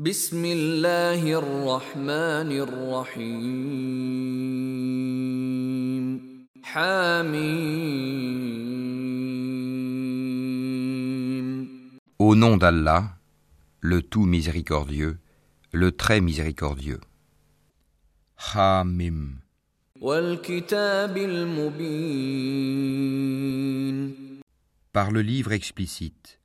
بسم الله الرحمن الرحيم حميم Au nom d'Allah, le tout miséricordieux, le très miséricordieux. Hamim. والكتاب المبين Par le livre explicite,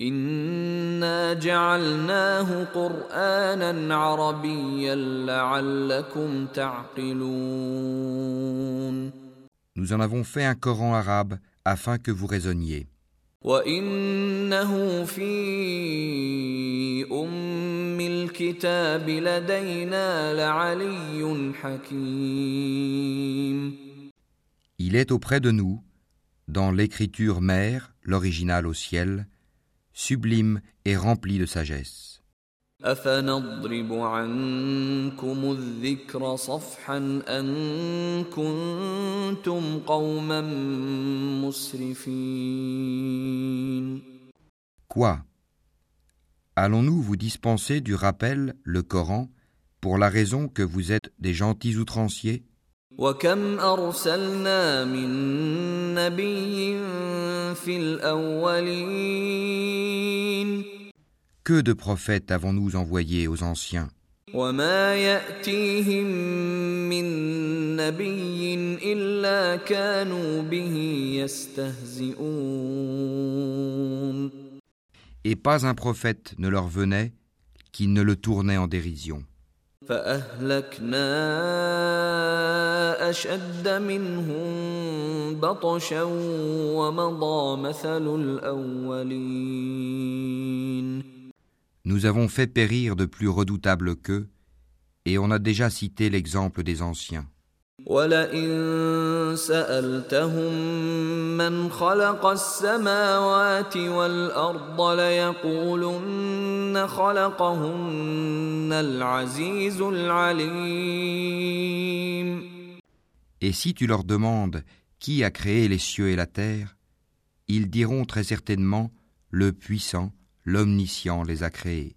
إنا جعلناه قرآنا عربيا لعلكم تعقلون nous en avons fait un Coran arabe afin que vous raisonniez. وإنه في أم الكتاب لدينا لعلي حكيم Il est auprès de nous, dans l'écriture mère, l'original au ciel, sublime et rempli de sagesse. أفنضرب عنكم الذكر صفحا أن كنتم قوما مسرفين Quoi Allons-nous vous dispenser du rappel, le Coran, pour la raison que vous êtes des gentils outranciers وكم أرسلنا من نبي في الأولين Que de prophètes avons-nous envoyés aux anciens وما يأتيهم من نبي إلا كانوا به يستهزئون Et pas un prophète ne leur venait qui ne le tournait en dérision. فأهلكنا أشد منهم بطشا ومضى مثل الأولين Nous avons fait périr de plus redoutables qu'eux, et on a déjà cité l'exemple des anciens. ولئن سألتهم من خلق السماوات والأرض ليقولن خلقهن العزيز العليم Et si tu leur demandes qui a créé les cieux et la terre, ils diront très certainement le puissant, l'omniscient les a créés.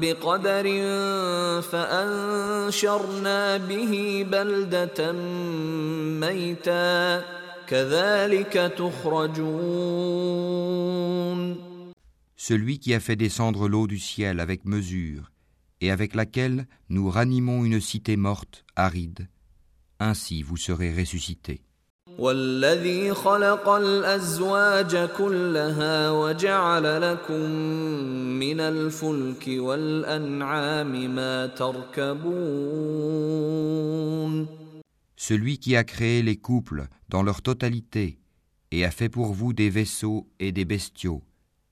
بقدر فأنشرنا به بلدة ميتا كذلك تخرجون Celui qui a fait descendre l'eau du ciel avec mesure et avec laquelle nous ranimons une cité morte, aride, ainsi vous serez ressuscités. والذي خلق الأزواج كلها وجعل لكم من الفلك والأنعام ما تركبون Celui qui a créé les couples dans leur totalité et a fait pour vous des vaisseaux et des bestiaux,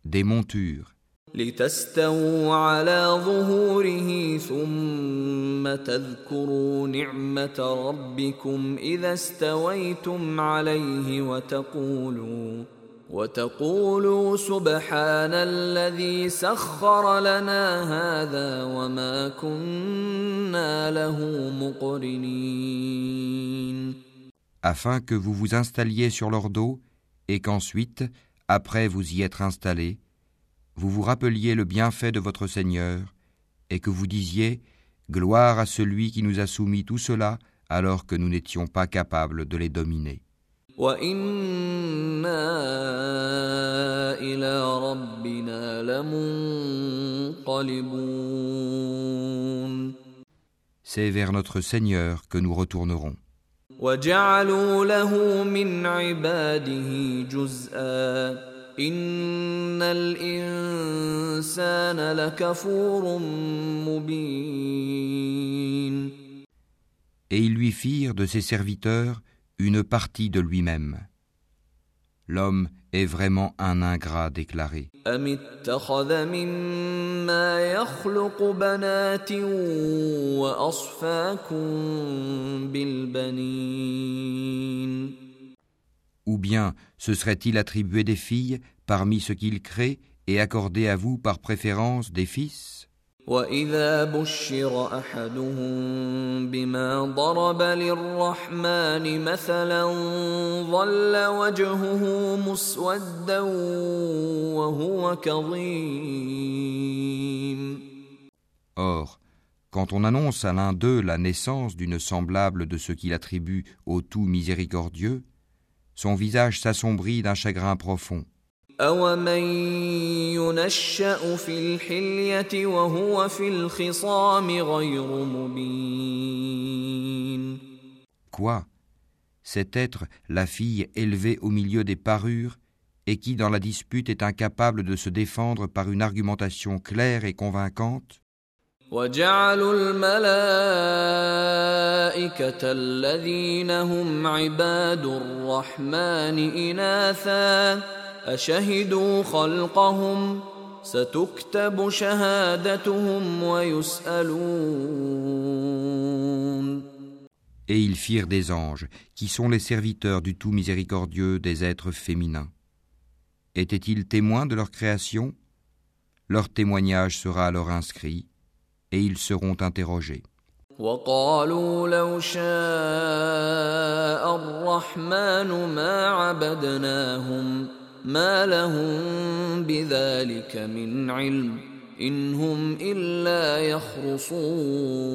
des montures, لتستووا على ظهوره ثم تذكروا نعمة ربكم إذا استويتم عليه وتقولوا وتقولوا سبحان الذي سخر لنا هذا وما كنا له مقرنين. Afin que vous vous installiez sur leur dos et qu'ensuite, après vous y être installés, vous vous rappeliez le bienfait de votre Seigneur et que vous disiez Gloire à celui qui nous a soumis tout cela alors que nous n'étions pas capables de les dominer. وإنا إلى ربنا لمنقلبون C'est vers notre Seigneur que nous retournerons. وجعلوا له من عباده جزءا إن الإنسان لكفور مبين Et ils lui firent de ses serviteurs une partie de lui-même. L'homme est vraiment un ingrat déclaré. Ou bien se serait-il attribué des filles parmi ce qu'il crée et accordé à vous par préférence des fils وإذا بشر أحدهم بما ضرب للرحمن مثلا ظل وجهه مسودا وهو كظيم Or, quand on annonce à l'un d'eux la naissance d'une semblable de ce qu'il attribue au tout miséricordieux, son visage s'assombrit d'un chagrin profond. أومن ينشأ في الحلية وهو في الخصام غير مبين Quoi Cet être, la fille élevée au milieu des parures, et qui dans la dispute est incapable de se défendre par une argumentation claire et convaincante وجعلوا الملائكة الذين هم عباد الرحمن إناثا أشهدوا خلقهم ستكتب شهادتهم ويسألون Et ils firent des anges, qui sont les serviteurs du tout miséricordieux des êtres féminins. Étaient-ils témoins de leur création Leur témoignage sera alors inscrit, et ils seront interrogés. وقالوا لو شاء الرحمن ما عبدناهم ما لهم بذلك من علم إن هم إلا يخرصون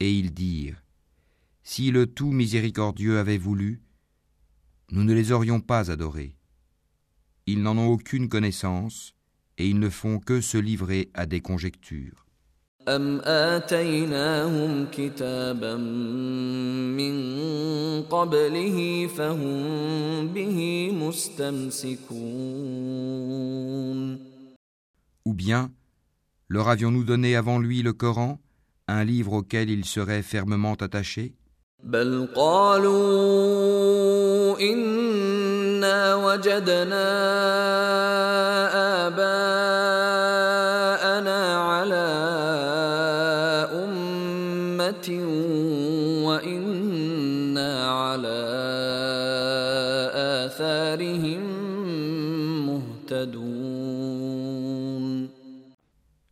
Et ils dirent, Si le tout miséricordieux avait voulu, nous ne les aurions pas adorés. Ils n'en ont aucune connaissance, et ils ne font que se livrer à des conjectures. أم آتيناهم كتابا من قبله فهم به مستمسكون Ou bien, leur avions-nous donné avant lui le Coran, un livre auquel ils seraient fermement attachés بل قالوا إنا وجدنا آباءنا على أمة وإنا على آثارهم مهتدون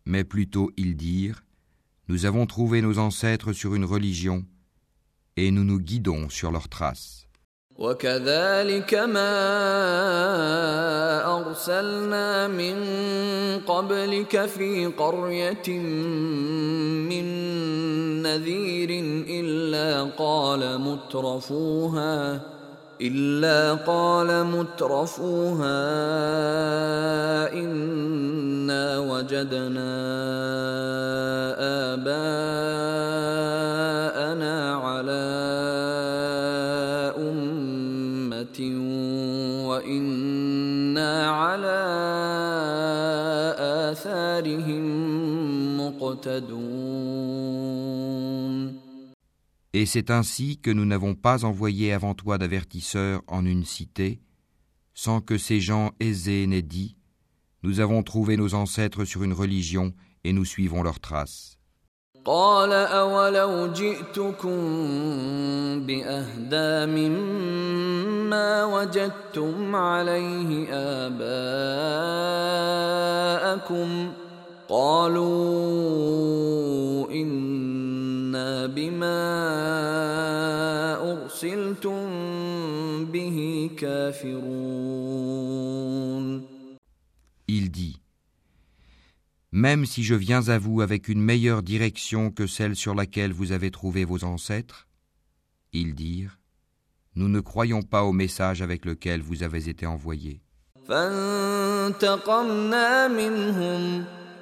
Mais plutôt ils dirent, Nous avons trouvé nos ancêtres sur une religion, et nous nous guidons sur leurs traces. وكذلك ما أرسلنا من قبلك في قرية من نذير إلا قال مترفوها إلا قال مترفوها إنا وجدنا Et c'est ainsi que nous n'avons pas envoyé avant toi d'avertisseurs en une cité, sans que ces gens aisés n'aient dit Nous avons trouvé nos ancêtres sur une religion et nous suivons leurs traces. قال أولو جئتكم بأهدى مما وجدتم عليه آباءكم قالوا إنا بما أرسلتم به كافرون Il dit Même si je viens à vous avec une meilleure direction que celle sur laquelle vous avez trouvé vos ancêtres, ils dirent Nous ne croyons pas au message avec lequel vous avez été envoyés. فانتقمنا منهم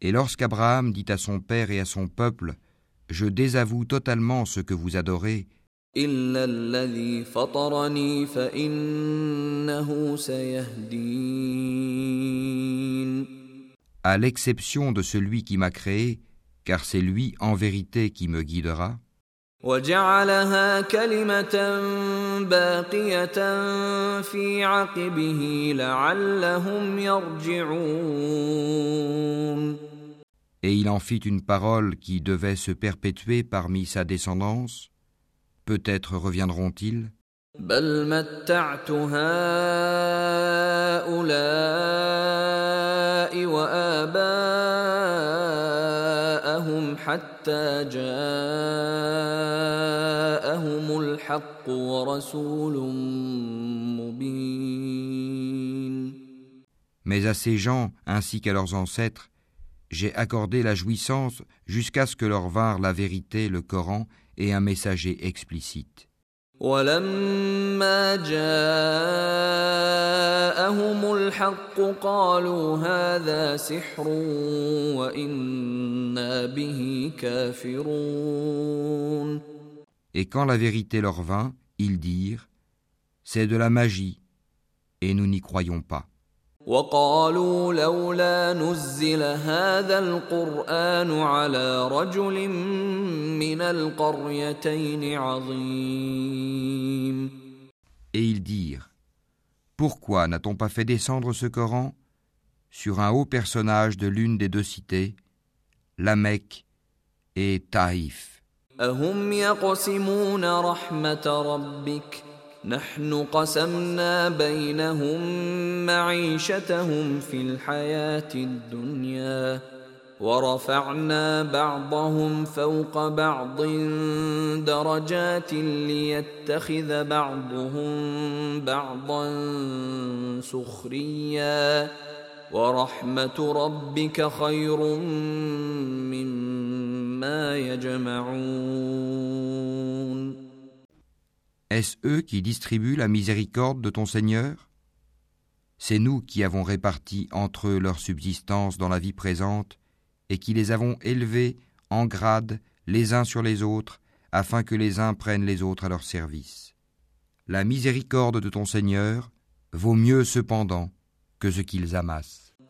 Et lorsqu'Abraham dit à son père et à son peuple, Je désavoue totalement ce que vous adorez, إلا الذي فطرني فإنه سيهدين à l'exception de celui qui m'a créé, car c'est lui en vérité qui me guidera, وجعلها كلمة باقية في عقبه لعلهم يرجعون et il en fit une parole qui devait se perpétuer parmi sa descendance, peut-être reviendront-ils. Mais à ces gens ainsi qu'à leurs ancêtres, j'ai accordé la jouissance jusqu'à ce que leur vinrent la vérité, le Coran et un messager explicite. ولما جاءهم الحق قالوا هذا سحر وإنا به كافرون Et quand la vérité leur vint, ils dirent C'est de la magie, et nous n'y croyons pas. وقالوا لولا نزل هذا القرآن على رجل من القريتين عظيم Et ils dirent Pourquoi n'a-t-on pas fait descendre ce Coran sur un haut personnage de l'une des deux cités, la Mecque et Taïf أهم يقسمون رحمة ربك نحن قسمنا بينهم معيشتهم في الحياة الدنيا ورفعنا بعضهم فوق بعض درجات ليتخذ بعضهم بعضا سخريا ورحمة ربك خير مما يجمعون Est-ce eux qui distribuent la miséricorde de ton Seigneur? C'est nous qui avons réparti entre eux leur subsistance dans la vie présente et qui les avons élevés en grade les uns sur les autres afin que les uns prennent les autres à leur service. La miséricorde de ton Seigneur vaut mieux cependant que ce qu'ils amassent.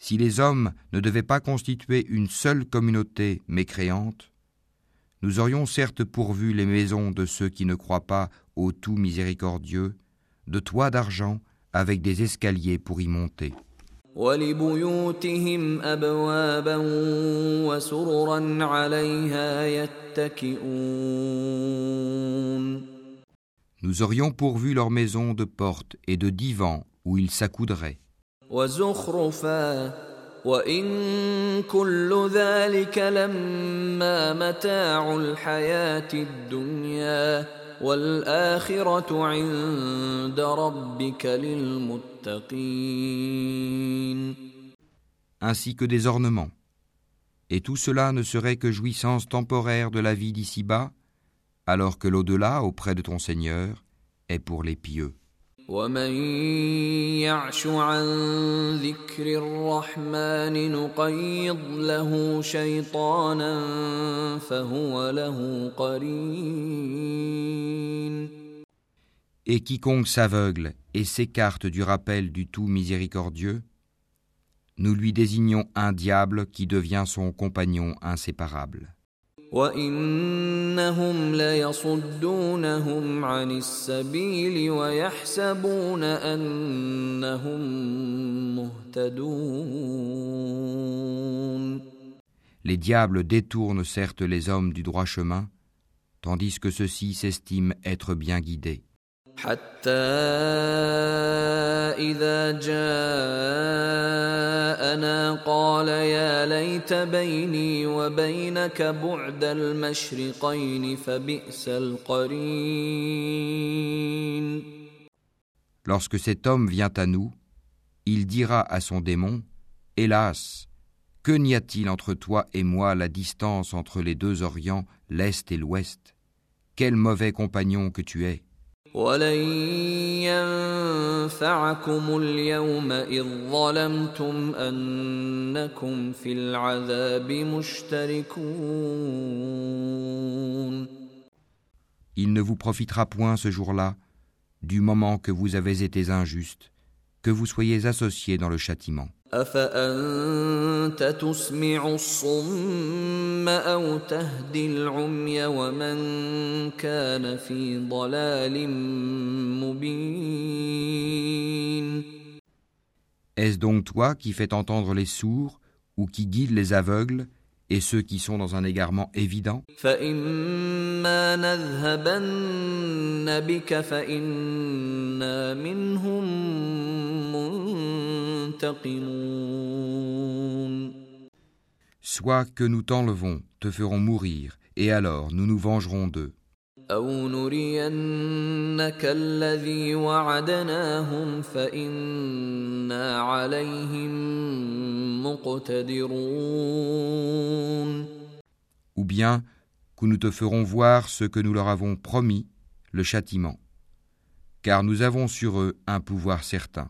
si les hommes ne devaient pas constituer une seule communauté mécréante, nous aurions certes pourvu les maisons de ceux qui ne croient pas au tout miséricordieux, de toits d'argent avec des escaliers pour y monter. Nous aurions pourvu leurs maisons de portes et de divans où ils s'accoudraient وزخرفا وإن كل ذلك لما متاع الحياة الدنيا والآخرة عند ربك للمتقين ainsi que des ornements. Et tout cela ne serait que jouissance temporaire de la vie d'ici-bas, alors que l'au-delà, auprès de ton Seigneur, est pour les pieux. ومن يعش عن ذكر الرحمن نقيض له شيطانا فهو له قرين Et quiconque s'aveugle et s'écarte du rappel du tout miséricordieux, nous lui désignons un diable qui devient son compagnon inséparable. وإنهم ليصدونهم عن السبيل ويحسبون أنهم مهتدون Les diables détournent certes les hommes du droit chemin, tandis que ceux-ci s'estiment être bien guidés. حتى إذا جاءنا قال يا ليت بيني وبينك بعد المشرقين فبئس القرين Lorsque cet homme vient à nous, il dira à son démon Hélas, que n'y a-t-il entre toi et moi la distance entre les deux Orients, l'Est et l'Ouest Quel mauvais compagnon que tu es ولن ينفعكم اليوم إذ ظلمتم أنكم في العذاب مشتركون Il ne vous profitera point ce jour-là, du moment que vous avez été injuste, que vous soyez associés dans le châtiment. أفأنت تسمع الصم أو تهدي العمي ومن كان في ضلال مبين Est-ce donc toi qui fais entendre les sourds ou qui guides les aveugles et ceux qui sont dans un égarement évident Soit que nous t'enlevons, te ferons mourir, et alors nous nous vengerons d'eux. أو نرينك الذي وعدناهم فإنا عليهم مقتدرون Ou bien que nous te ferons voir ce que nous leur avons promis, le châtiment. Car nous avons sur eux un pouvoir certain.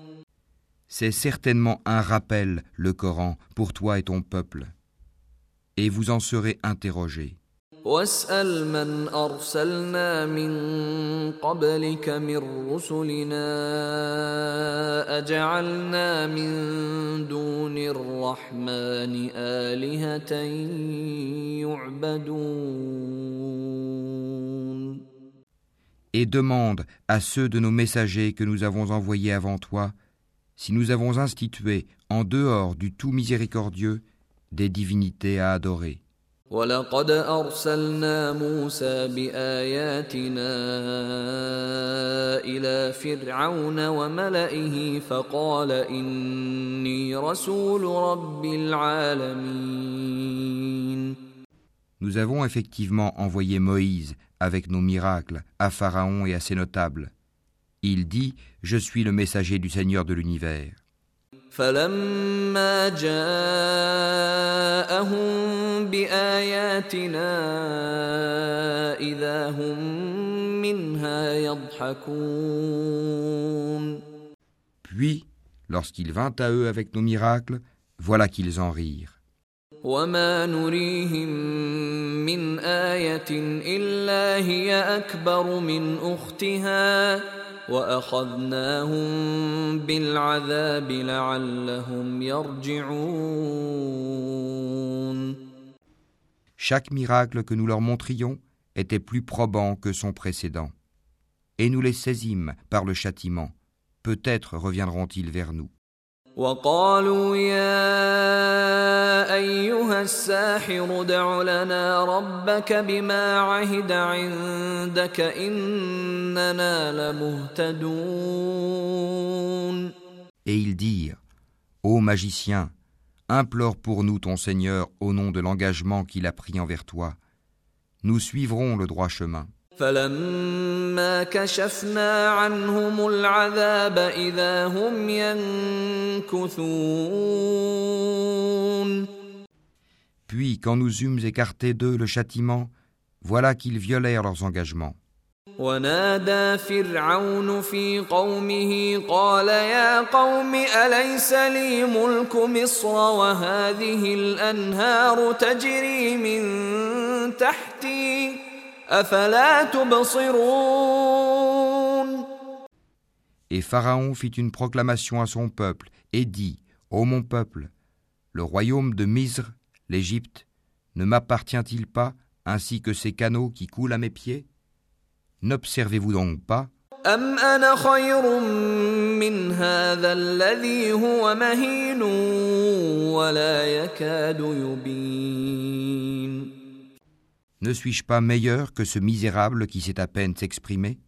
C'est certainement un rappel, le Coran, pour toi et ton peuple. Et vous en serez interrogés. واسأل من أرسلنا من قبلك من رسلنا أجعلنا من دون الرحمن آلهة يعبدون Et demande à ceux de nos messagers que nous avons envoyés avant toi si nous avons institué, en dehors du tout miséricordieux, des divinités à adorer. ولقد أرسلنا موسى بآياتنا إلى فرعون وملئه فقال إني رسول رب العالمين Nous avons effectivement envoyé Moïse avec nos miracles à Pharaon et à ses notables. Il dit Je suis le messager du Seigneur de l'univers. فلما جاءهم بآياتنا إذا هم منها يضحكون Puis, lorsqu'il vint à eux avec nos miracles, voilà qu'ils en rirent. وما نريهم من آية إلا هي أكبر من أختها وأخذناهم بالعذاب لعلهم يرجعون Chaque miracle que nous leur montrions était plus probant que son précédent. Et nous les saisîmes par le châtiment. Peut-être reviendront-ils vers nous. وقالوا يا أيها الساحر دع لنا ربك بما عهد عندك إننا لمهتدون Et ils dirent Ô magicien, implore pour nous ton Seigneur au nom de l'engagement qu'il a pris envers toi. Nous suivrons le droit chemin. فلما كشفنا عنهم العذاب إذا هم ينكثون Puis, quand nous eûmes écarté d'eux le châtiment, voilà qu'ils violèrent leurs engagements. ونادى فرعون في قومه قال يا قوم أليس لي ملك مصر وهذه الأنهار تجري من تحتي أفلا تبصرون Et Pharaon fit une proclamation à son peuple et dit Ô mon peuple, le royaume de Misre, l'Égypte, ne m'appartient-il pas ainsi que ces canaux qui coulent à mes pieds? N'observez-vous donc pas? Ne suis-je pas meilleur que ce misérable qui sait à peine s'exprimer?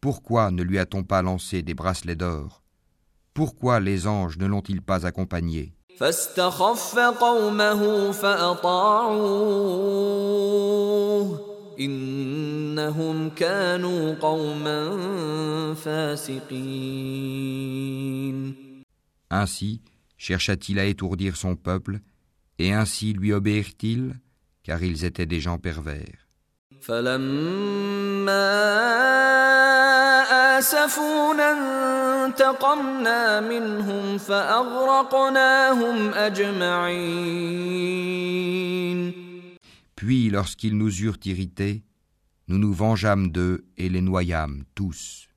Pourquoi ne lui a-t-on pas lancé des bracelets d'or? Pourquoi les anges ne l'ont-ils pas accompagné? Ainsi chercha-t-il à étourdir son peuple, et ainsi lui obéirent-ils, car ils étaient des gens pervers. Puis, lorsqu'ils nous eurent irrités, nous nous vengeâmes d'eux et les noyâmes tous.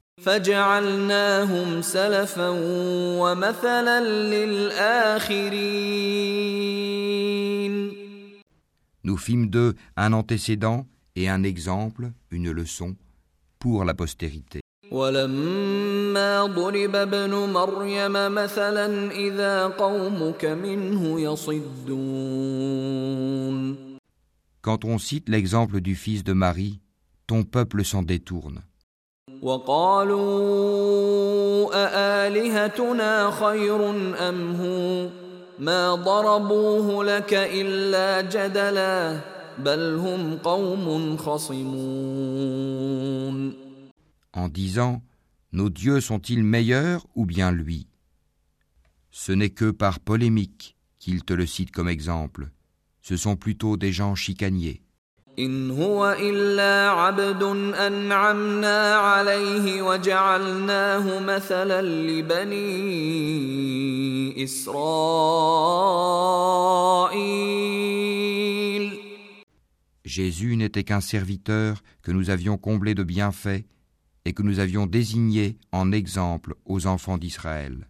Nous fîmes d'eux un antécédent et un exemple, une leçon, pour la postérité. Quand on cite l'exemple du fils de Marie, ton peuple s'en détourne. En disant Nos dieux sont-ils meilleurs ou bien lui? Ce n'est que par polémique qu'il te le cite comme exemple. Ce sont plutôt des gens chicaniers. Jésus n'était qu'un serviteur que nous avions comblé de bienfaits et que nous avions désigné en exemple aux enfants d'Israël.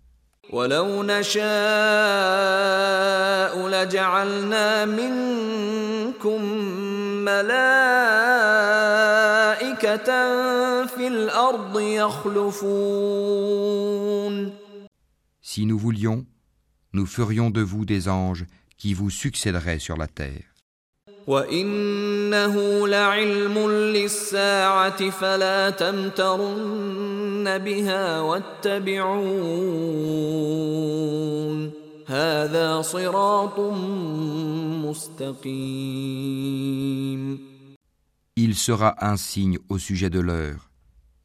Si nous voulions, nous ferions de vous des anges qui vous succéderaient sur la terre. Il sera un signe au sujet de l'heure.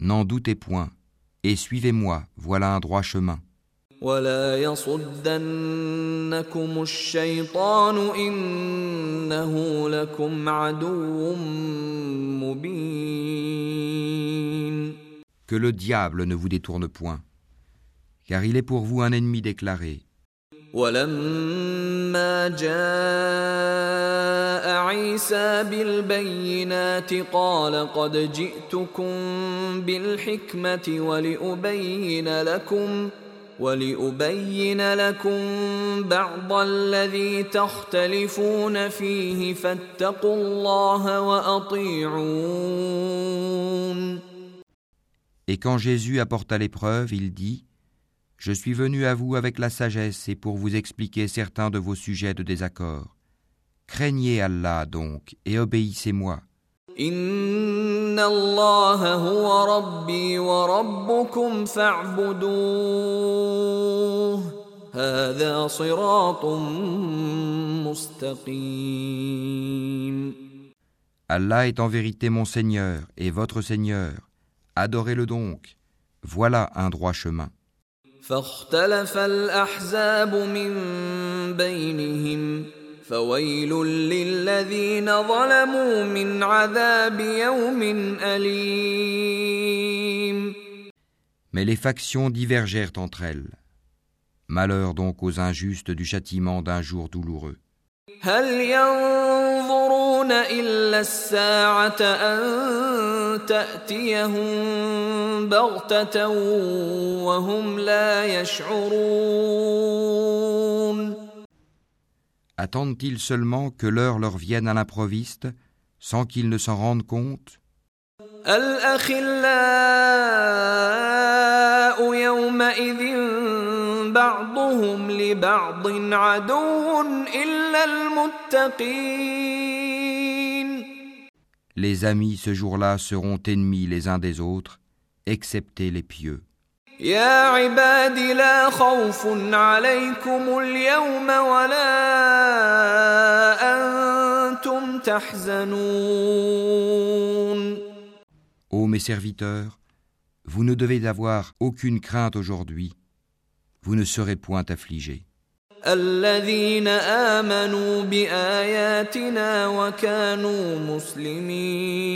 N'en doutez point, et suivez-moi, voilà un droit chemin. ولا يصدنكم الشيطان انه لكم عدو مبين Que le diable ne vous détourne point, car il est pour vous un ennemi déclaré. ولما جاء عيسى بالبينات قال قد جئتكم بالحكمة ولأبين لكم ولأبين لكم بعض الذي تختلفون فيه فاتقوا الله وأطيعون Et quand Jésus apporta l'épreuve, il dit Je suis venu à vous avec la sagesse et pour vous expliquer certains de vos sujets de désaccord. Craignez Allah donc et obéissez-moi. Allah est en vérité mon Seigneur et votre Seigneur. Adorez-le donc. Voilà un droit chemin. فاختلف الأحزاب من بينهم فويل للذين ظلموا من عذاب يوم أليم Mais les factions divergèrent entre elles. Malheur donc aux injustes du châtiment d'un jour douloureux. هل ينظرون إلا الساعة أن تأتيهم بغتة وهم لا يشعرون Attendent-ils seulement que l'heure leur vienne à l'improviste, sans qu'ils ne s'en rendent compte الأخلاء يومئذ بعضهم لبعض عدو إلا المتقين Les amis ce jour-là seront ennemis les uns des autres, excepté les pieux. يا عباد لا خوف عليكم اليوم ولا أنتم تحزنون Ô mes serviteurs, vous ne devez avoir aucune crainte aujourd'hui, vous ne serez point affligés. الذين آمنوا بآياتنا وكانوا مسلمين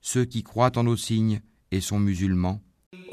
Ceux qui croient en nos signes et sont musulmans,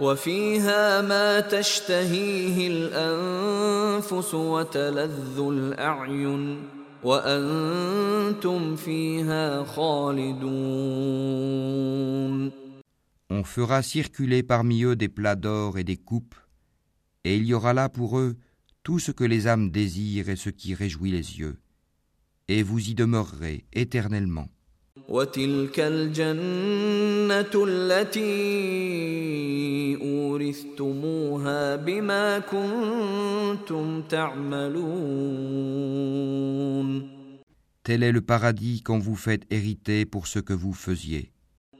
وفيها ما تشتهيه الأنفس وتلذ الأعين وأنتم فيها خالدون On fera circuler parmi eux des plats d'or et des coupes, et il y aura là pour eux tout ce que les âmes désirent et ce qui réjouit les yeux, et vous y demeurerez éternellement. وتلك الجنة التي أورثتموها بما كنتم تعملون Tel est le paradis qu'on vous fait hériter pour ce que vous faisiez.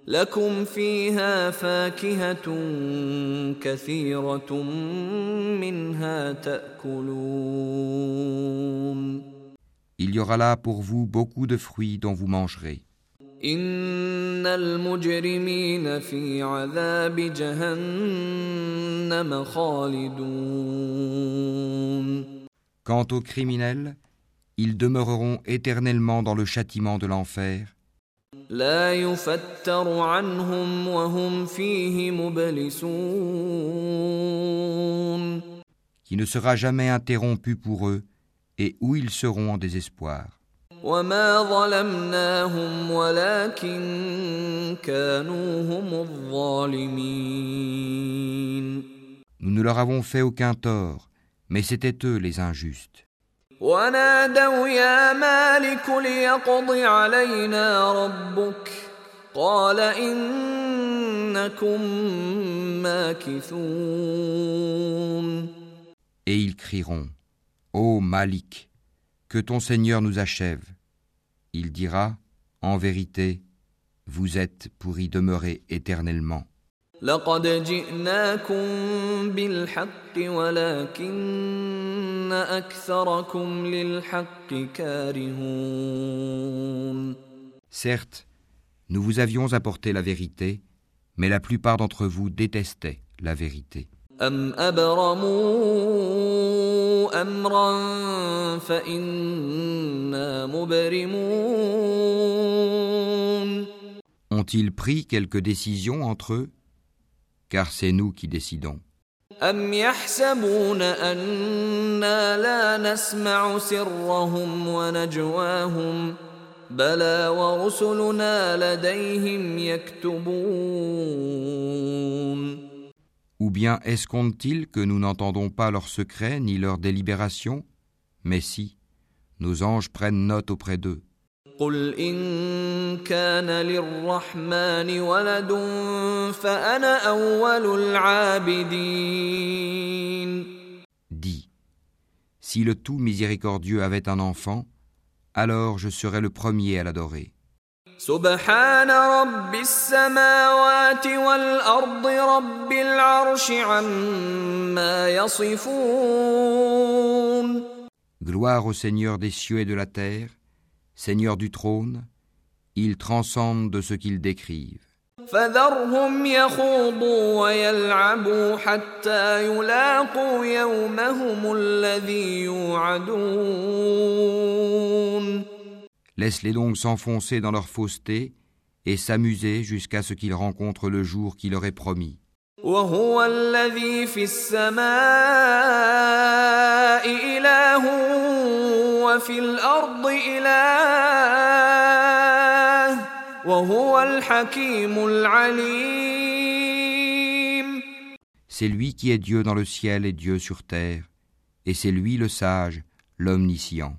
لكم فيها فاكهة كثيرة منها تأكلون Il y aura là pour vous beaucoup de fruits dont vous mangerez. إن المجرمين في عذاب جهنم خالدون Quant aux criminels, ils demeureront éternellement dans le châtiment de l'enfer, لا يفتر عنهم وهم فيه مبلسون qui ne sera jamais interrompu pour eux, et où ils seront en désespoir. وما ظلمناهم ولكن كانوا هم الظالمين Nous ne leur avons fait aucun tort, mais c'étaient eux les injustes. ونادوا يا مالك ليقض علينا ربك قال إنكم ماكثون Et ils crieront Ô Malik, que ton Seigneur nous achève. Il dira En vérité, vous êtes pour y demeurer éternellement. لقد جئناكم بالحق ولكن أكثركم للحق كارهون Certes, nous vous avions apporté la vérité, mais la plupart d'entre vous détestaient la vérité. أم أبرموا أمرا فإنا مبرمون Ont-ils pris quelques décisions entre eux Car c'est nous qui décidons. أم يحسبون أنا لا نسمع سرهم ونجواهم بلى ورسلنا لديهم يكتبون Ou bien escomptent-ils que nous n'entendons pas leurs secrets ni leurs délibérations Mais si, nos anges prennent note auprès d'eux. قل إن كان للرحمن ولد فأنا أول العابدين Dis, si le tout miséricordieux avait un enfant, alors je serais le premier à l'adorer. سبحان رب السماوات والأرض رب العرش عما يصفون Gloire au Seigneur des cieux et de la terre, Seigneur du trône, il transcende de ce qu'ils décrivent. فذرهم يخوضوا ويلعبوا حتى يلاقوا يومهم الذي يوعدون Laisse-les donc s'enfoncer dans leur fausseté et s'amuser jusqu'à ce qu'ils rencontrent le jour qui leur est promis. وهو الذي في السماء إله وفي الأرض إله وهو الحكيم العليم C'est lui qui est Dieu dans le ciel et Dieu sur terre, et c'est lui le sage, l'omniscient.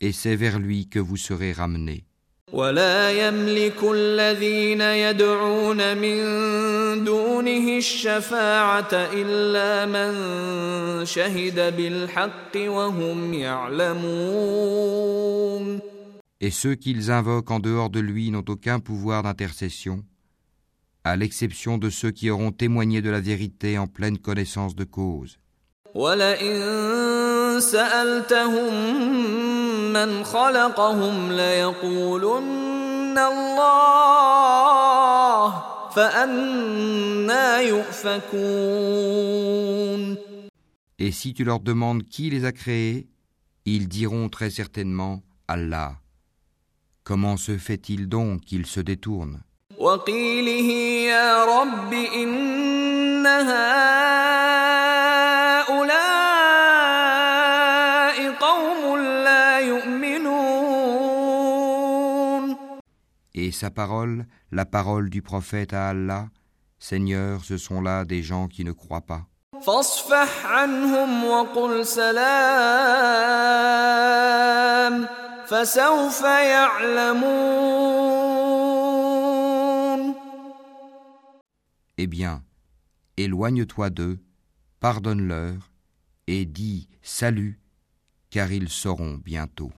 et c'est vers lui que vous serez ramenés. ولا يملك الذين يدعون من دونه الشفاعة إلا من شهد بالحق وهم يعلمون Et ceux qu'ils invoquent en dehors de lui n'ont aucun pouvoir d'intercession, à l'exception de ceux qui auront témoigné de la vérité en pleine connaissance de cause. ولئن سألتهم من خلقهم ليقولن الله فأنا يؤفكون Et si tu leur demandes qui les a créés, ils diront très certainement Allah. Comment se fait-il donc qu'ils se détournent وقيله يا رب إن هؤلاء Et sa parole, la parole du prophète à Allah, Seigneur, ce sont là des gens qui ne croient pas. فاصفح عنهم وقل سلام فسوف يعلمون Eh bien, éloigne-toi d'eux, pardonne-leur, et dis salut, car ils sauront bientôt.